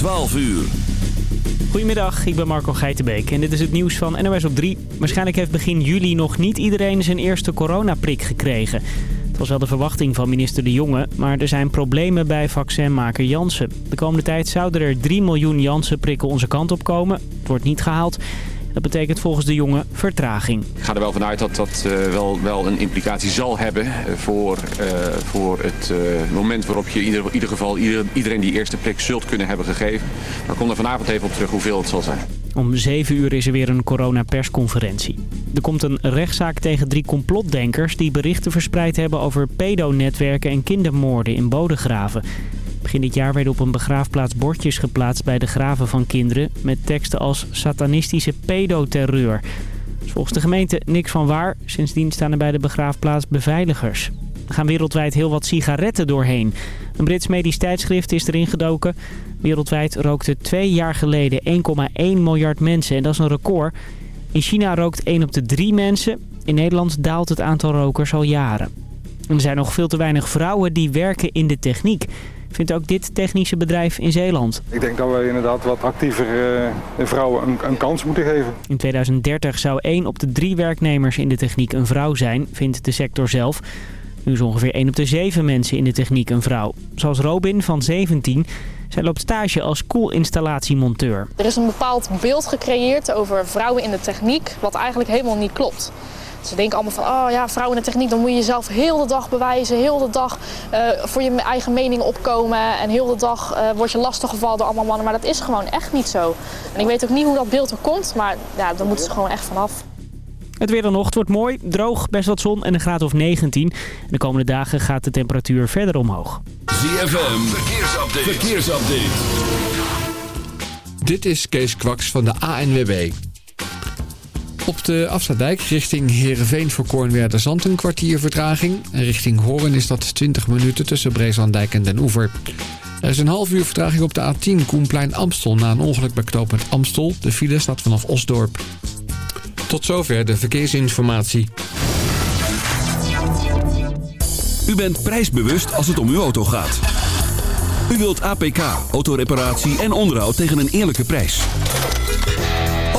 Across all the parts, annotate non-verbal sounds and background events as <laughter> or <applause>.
12 uur. Goedemiddag, ik ben Marco Geitenbeek en dit is het nieuws van NOS op 3. Waarschijnlijk heeft begin juli nog niet iedereen zijn eerste coronaprik gekregen. Het was wel de verwachting van minister De Jonge, maar er zijn problemen bij vaccinmaker Janssen. De komende tijd zouden er 3 miljoen Janssen-prikken onze kant op komen. Het wordt niet gehaald. Dat betekent volgens de jongen vertraging. Ik ga er wel vanuit dat dat uh, wel, wel een implicatie zal hebben uh, voor, uh, voor het moment waarop je in ieder, ieder geval ieder, iedereen die eerste prik zult kunnen hebben gegeven. Maar kom er vanavond even op terug hoeveel het zal zijn. Om 7 uur is er weer een coronapersconferentie. Er komt een rechtszaak tegen drie complotdenkers die berichten verspreid hebben over pedonetwerken en kindermoorden in Bodegraven. Begin dit jaar werden op een begraafplaats bordjes geplaatst bij de graven van kinderen... met teksten als satanistische pedoterreur. Volgens de gemeente niks van waar. Sindsdien staan er bij de begraafplaats beveiligers. Er gaan wereldwijd heel wat sigaretten doorheen. Een Brits medisch tijdschrift is erin gedoken. Wereldwijd rookten twee jaar geleden 1,1 miljard mensen en dat is een record. In China rookt 1 op de 3 mensen. In Nederland daalt het aantal rokers al jaren. En er zijn nog veel te weinig vrouwen die werken in de techniek vindt ook dit technische bedrijf in Zeeland. Ik denk dat we inderdaad wat actiever uh, vrouwen een, een, kans moeten geven. In 2030 zou 1 op de 3 werknemers in de techniek een vrouw zijn, vindt de sector zelf. Nu is ongeveer 1 op de 7 mensen in de techniek een vrouw. Zoals Robin van 17. Zij loopt stage als koelinstallatiemonteur. Er is een bepaald beeld gecreëerd over vrouwen in de techniek, wat eigenlijk helemaal niet klopt. Ze denken allemaal van, oh ja, vrouwen in de techniek, dan moet je jezelf heel de dag bewijzen. Heel de dag uh, voor je eigen mening opkomen. En heel de dag uh, word je lastiggevallen door allemaal mannen. Maar dat is gewoon echt niet zo. En ik weet ook niet hoe dat beeld er komt, maar ja, daar moeten ze gewoon echt vanaf. Het weer dan nog. Het wordt mooi, droog, best wat zon en een graad of 19. De komende dagen gaat de temperatuur verder omhoog. ZFM, verkeersupdate. verkeersupdate. Dit is Kees Kwaks van de ANWB. Op de Afsluitdijk richting Heerenveen voor Koornwerder Zand een kwartier vertraging. En richting Hoorn is dat 20 minuten tussen Breeslandijk en Den Oever. Er is een half uur vertraging op de A10 Koenplein Amstel na een ongeluk bij knooppunt Amstel. De file staat vanaf Osdorp. Tot zover de verkeersinformatie. U bent prijsbewust als het om uw auto gaat. U wilt APK, autoreparatie en onderhoud tegen een eerlijke prijs.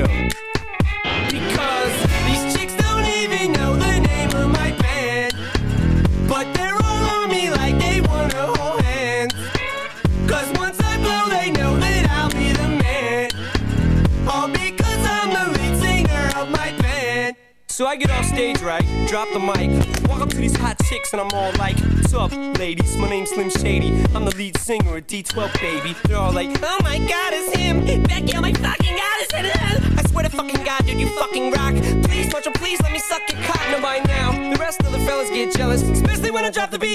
Show. Because these chicks don't even know the name of my band. But they're all on me like they wanna hold hands. Cause once I blow, they know that I'll be the man. All because I'm the lead singer of my band. So I get off stage right, drop the mic, walk up to these hot chicks, and I'm all like, What's up, ladies? My name's Slim Shady. I'm the lead singer at D12, baby. They're all like,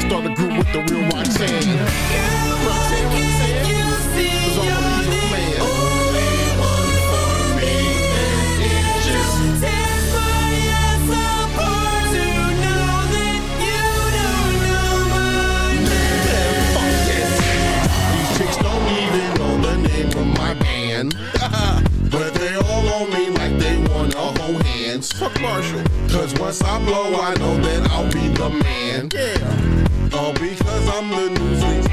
to start a group with the real Roxanne. Roxanne, Roxanne. 'Cause I'm a real man. Only one for me. And it just tears my ass apart to know that you don't know my name. Damn, fuck this. These chicks don't even know the name of my band. <laughs> but they all on me like they wanna hold hands. Fuck Marshall. Cause once I blow, I know that I'll be the man. Yeah. All because I'm the newsleak.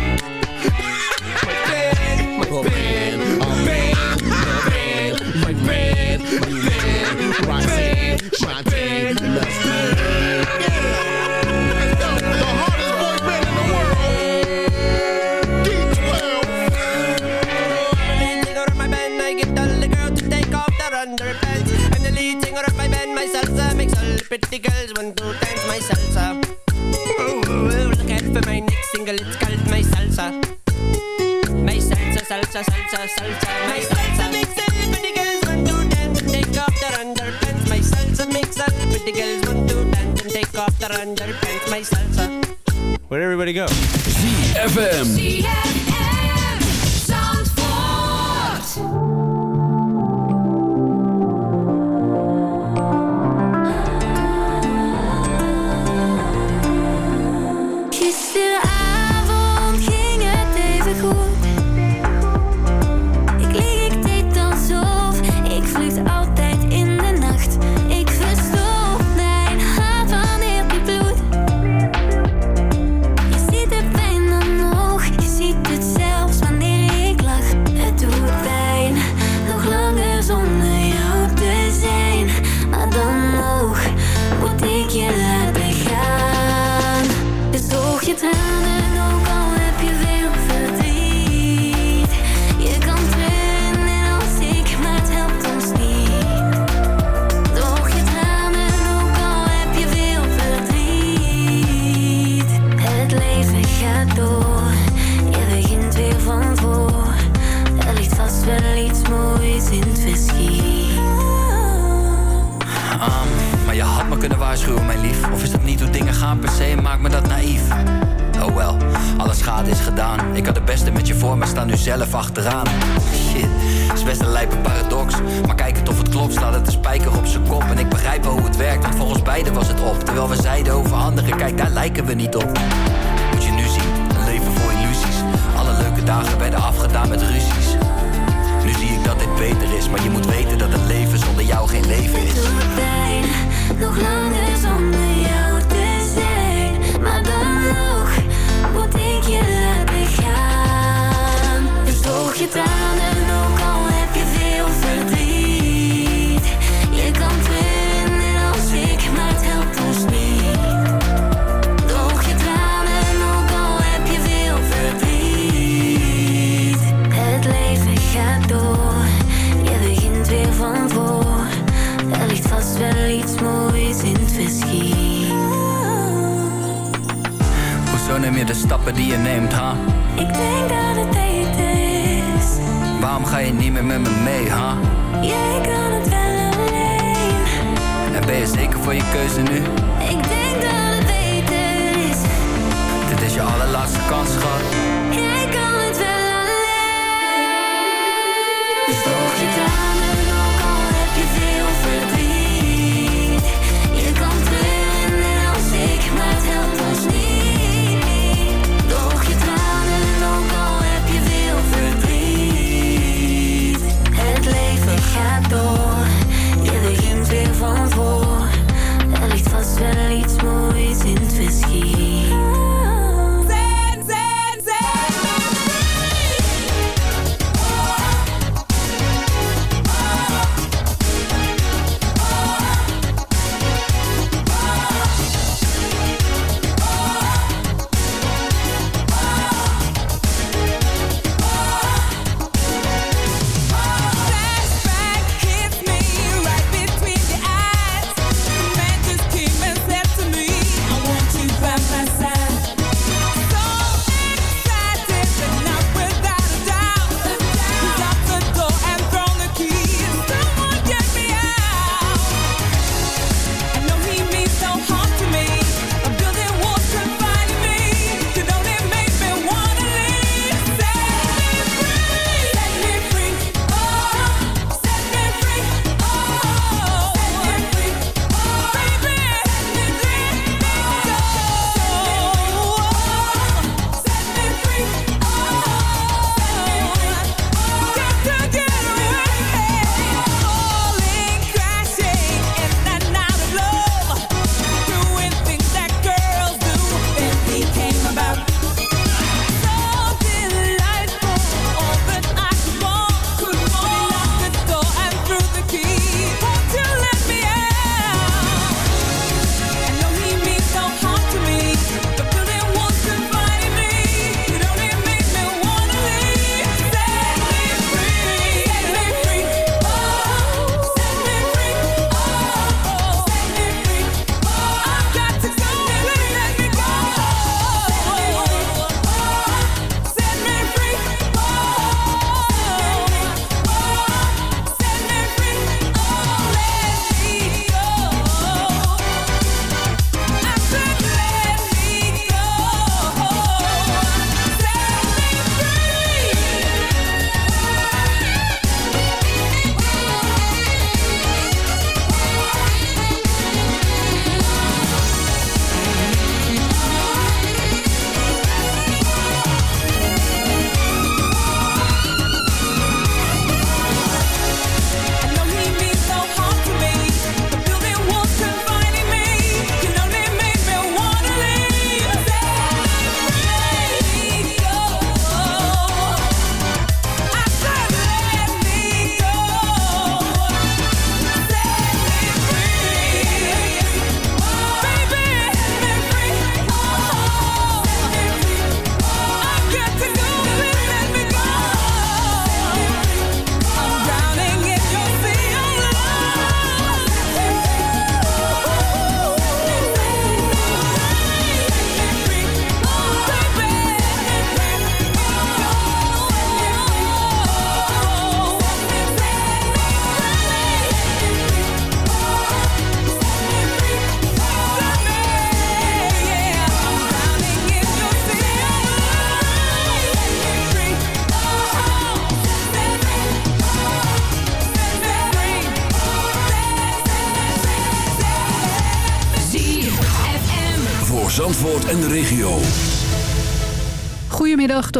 my band, my band, my band, my band, my band, my band, Roxanne, Shantae, salsa, salsa, salsa, salsa, my salsa makes all the pretty girls want to dance and take off their underpants. My salsa makes all the pretty girls want to dance and take off their underpants. My salsa. Where'd everybody go? ZFM. nu zelf achteraan. Shit, is best een lijpe paradox. Maar kijk het of het klopt, staat het een spijker op zijn kop. En ik begrijp wel hoe het werkt, want volgens beiden was het op. Terwijl we zeiden over anderen, kijk daar lijken we niet op. Moet je nu zien, een leven voor illusies. Alle leuke dagen werden afgedaan met ruzies. Nu zie ik dat dit beter is, maar je moet weten dat het leven zonder jou geen leven is. Nog langer zonder jou.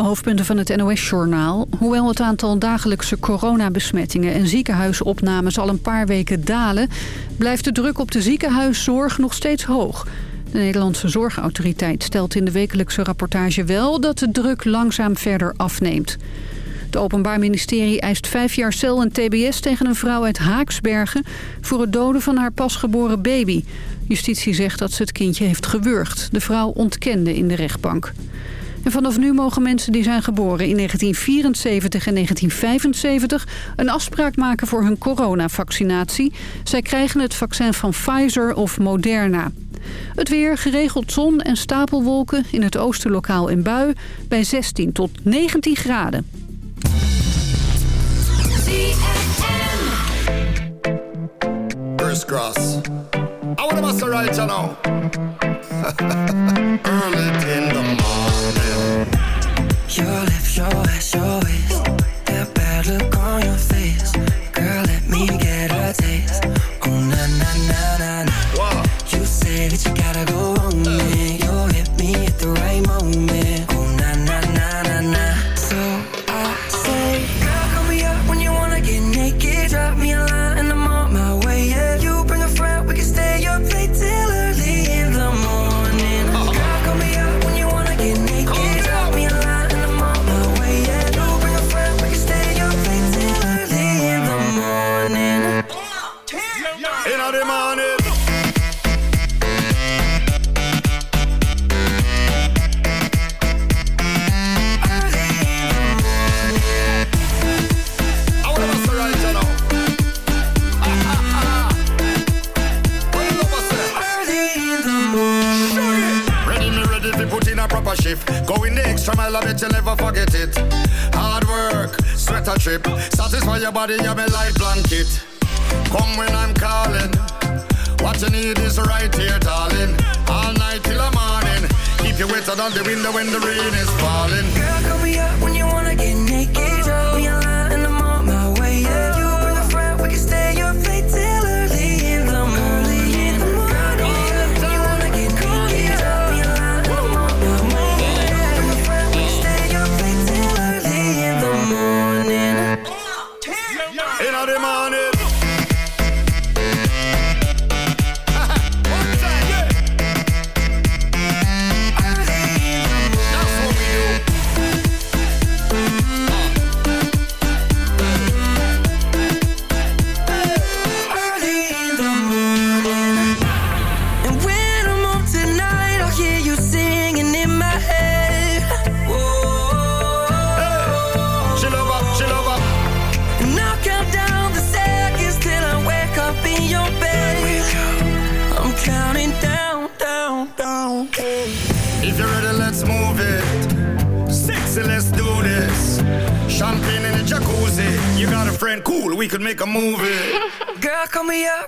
hoofdpunten van het NOS-journaal. Hoewel het aantal dagelijkse coronabesmettingen en ziekenhuisopnames al een paar weken dalen... blijft de druk op de ziekenhuiszorg nog steeds hoog. De Nederlandse Zorgautoriteit stelt in de wekelijkse rapportage wel... dat de druk langzaam verder afneemt. Het Openbaar Ministerie eist vijf jaar cel en tbs tegen een vrouw uit Haaksbergen... voor het doden van haar pasgeboren baby. Justitie zegt dat ze het kindje heeft gewurgd. De vrouw ontkende in de rechtbank. En vanaf nu mogen mensen die zijn geboren in 1974 en 1975... een afspraak maken voor hun coronavaccinatie. Zij krijgen het vaccin van Pfizer of Moderna. Het weer, geregeld zon en stapelwolken. In het oostenlokaal in bui bij 16 tot 19 graden. I want <laughs> Early in the morning. You left your ass, window when the rain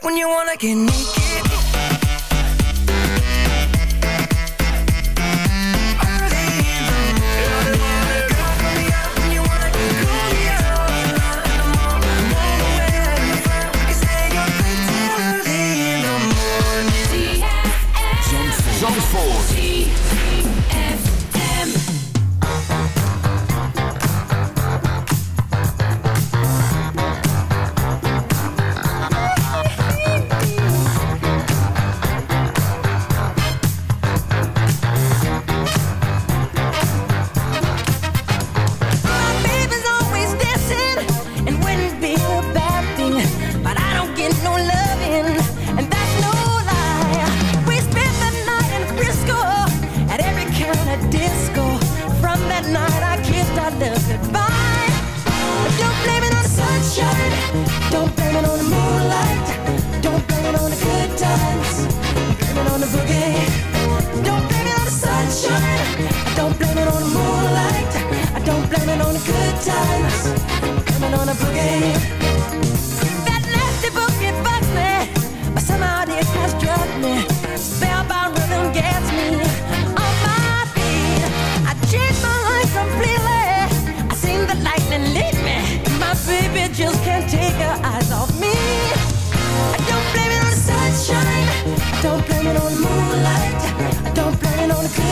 when you wanna get naked.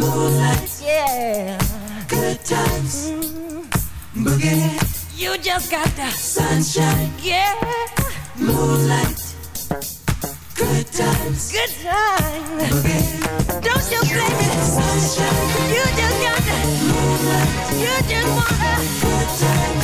Moonlight. Yeah. Good times. Mm-hmm. Mm. Boogie. You just got the sunshine. Yeah. Moonlight. Good times. Good times. Boogie. Don't you blame it. Sunshine. You just got the moonlight. You just want the Good times.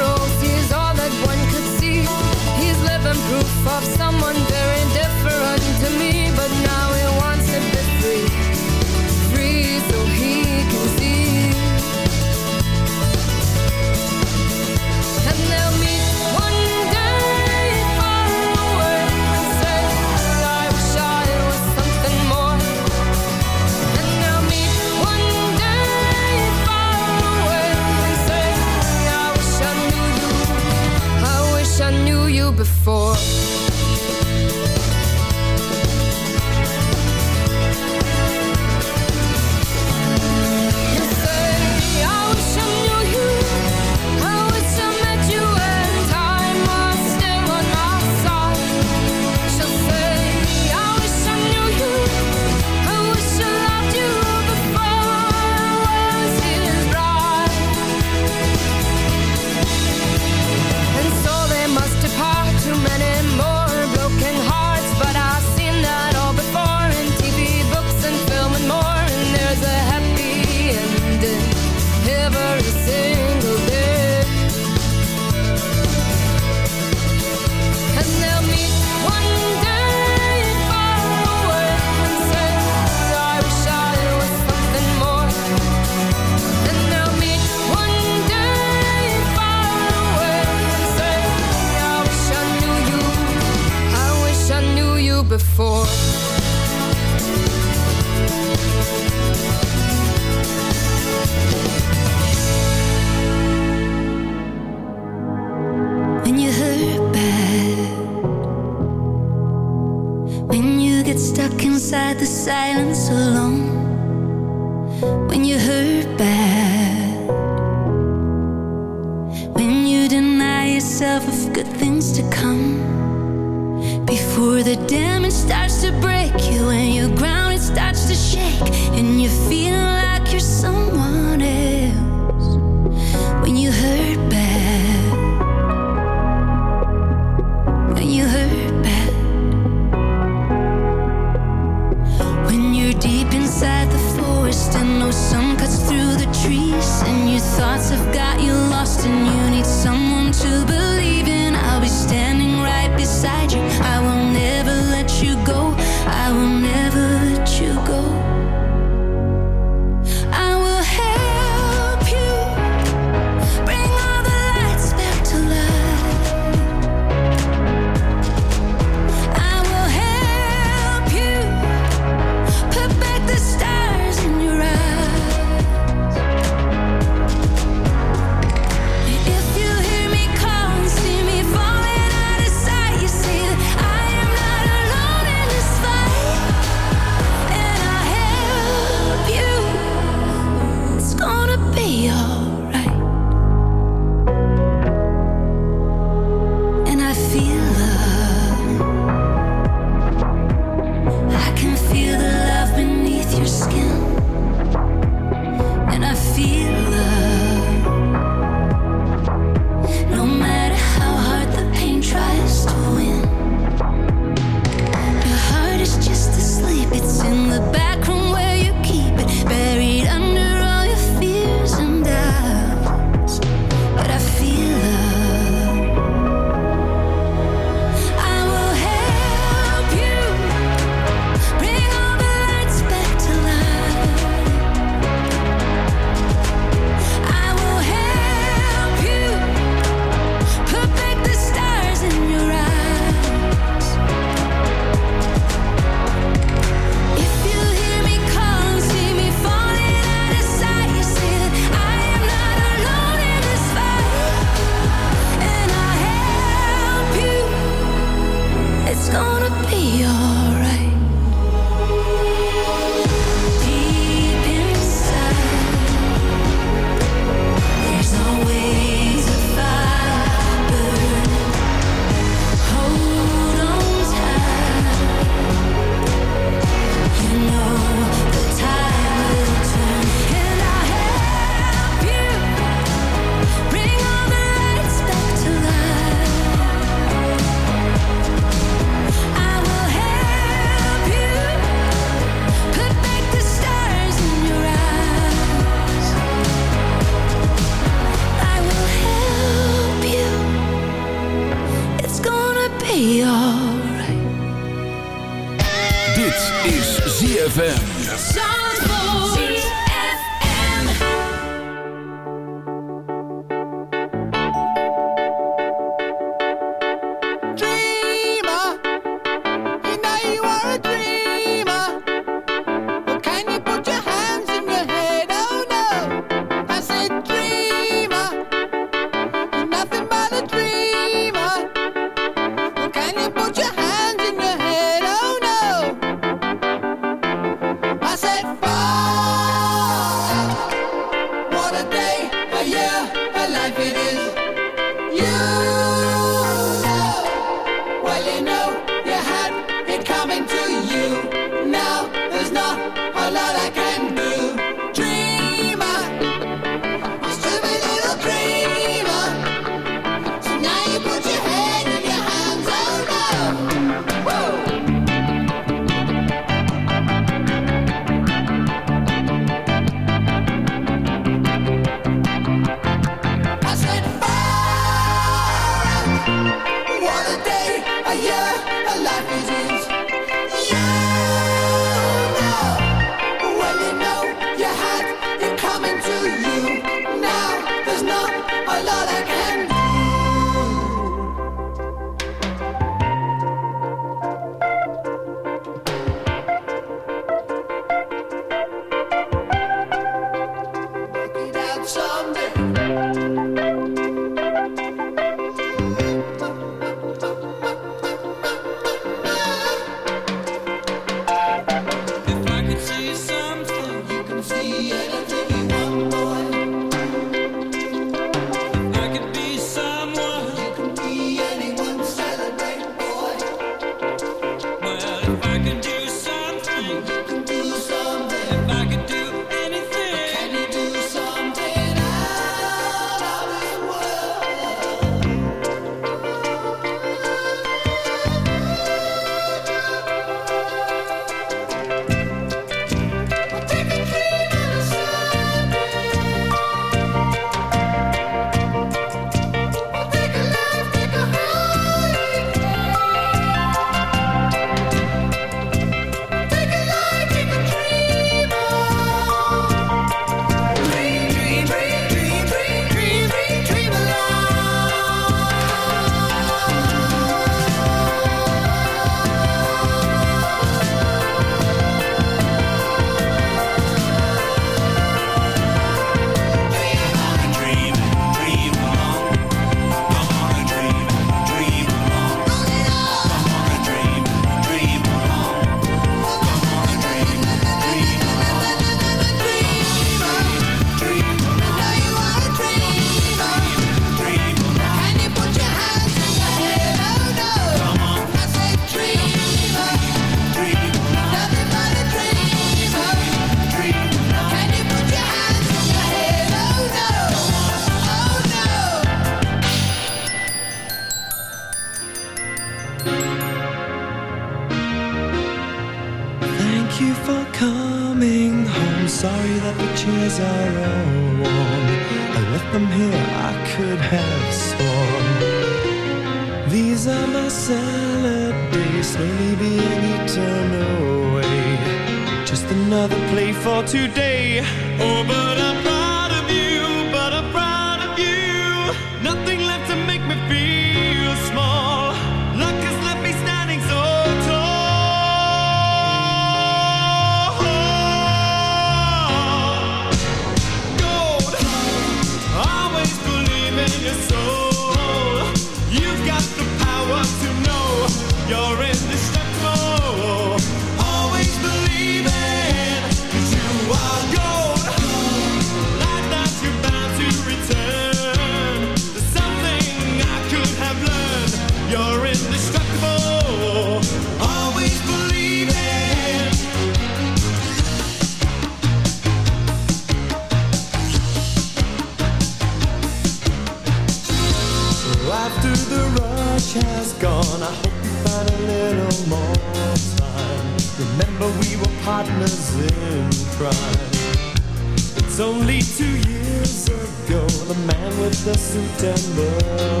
September.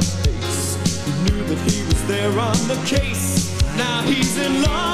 He knew that he was there on the case. Now he's in love.